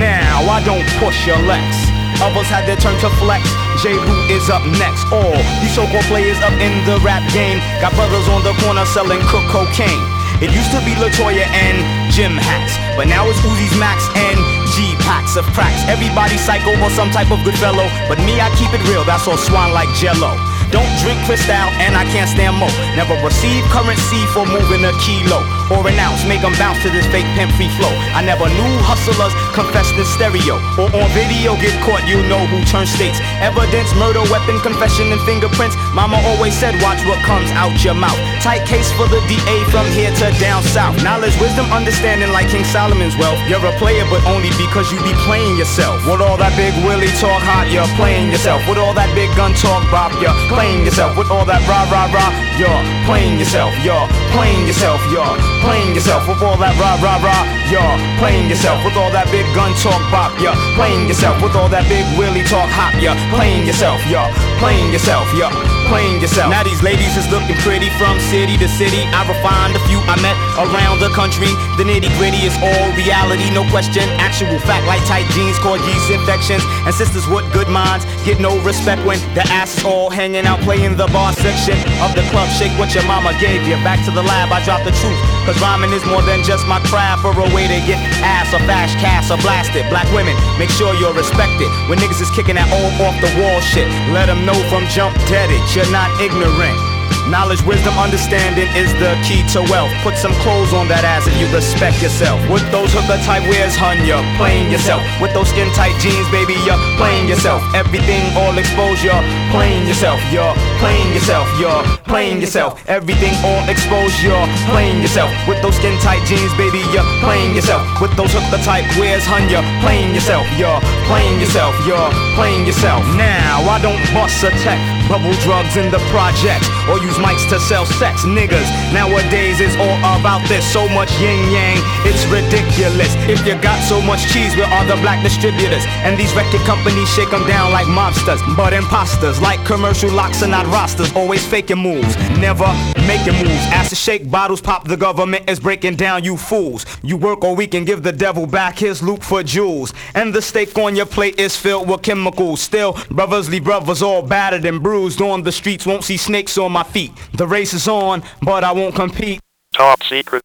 Now I don't push your legs. Others had their turn to flex. J. Root is up next. All these so-called players up in the rap game got brothers on the corner selling cook cocaine. It used to be Latoya and Jim hats, but now it's Uzi's Max and G packs of cracks. Everybody psycho or some type of good fellow, but me I keep it real. That's all swan like Jello. Don't drink Cristal and I can't stand mo. Never receive currency for moving a kilo or an ounce. Make them bounce to this fake pimp free flow. I never knew hustlers confessed in stereo or on video get caught. You know who turns states. Evidence, murder, weapon, confession, and fingerprints. Mama always said, watch what comes out your mouth. Tight case for the DA from here to down south. Knowledge, wisdom, understanding like King Solomon's wealth. You're a player, but only because you be playing yourself. With all that big Willie talk hot, you're playing yourself. With all that big gun talk, Bob, you're playing yourself with all that rah rah rah. You're playing yourself, you're playing yourself, you're playing yourself with all that rah rah rah. You're playing yourself with all that big gun talk bop. You're playing yourself with all that big willy talk hop. You're playing yourself, you're playing yourself, you're playing yourself. Now these ladies is looking pretty from city to city. I refined a few I met around the country. The nitty gritty is all reality, no question. Actual fact like tight jeans cause yeast infections. And sisters with good minds get no respect when the ass is all hanging out playing the bar section of the club. Shake what your mama gave you. Back to the lab, I drop the truth. Cause rhyming is more than just my craft or a way to get ass or flash cash or blasted. Black women, make sure you're respected. When niggas is kicking that old off the wall shit, let them know from jump dead it. You're not ignorant. Knowledge, wisdom, understanding is the key to wealth. Put some clothes on that ass if you respect yourself. With those hooker type wears, hun, you're playing yourself. With those skin tight jeans, baby, you're playing yourself. Everything all exposed, you're playing yourself. You're playing yourself. You're playing yourself. Everything all exposed, you're playing yourself. With those skin tight jeans, baby, you're playing yourself. With those hooker type wears, hun, you're playing yourself. You're playing yourself. You're playing yourself. Now I don't bust a tech, bubble drugs in the projects, or use mics to sell sex, niggas. Nowadays it's all about this, so much yin yang, it's ridiculous. If you got so much cheese, where are the black distributors? And these record companies shake them down like mobsters, but imposters, like commercial locks and not rosters, always faking moves, never making moves. Ask to shake bottles, pop the government is breaking down you fools. You work all week and give the devil back his loot for jewels, and the steak on your plate is filled with chemicals. Still, brothers leave brothers all battered and bruised on the streets. Won't see snakes on my feet. The race is on, but I won't compete. Top secret.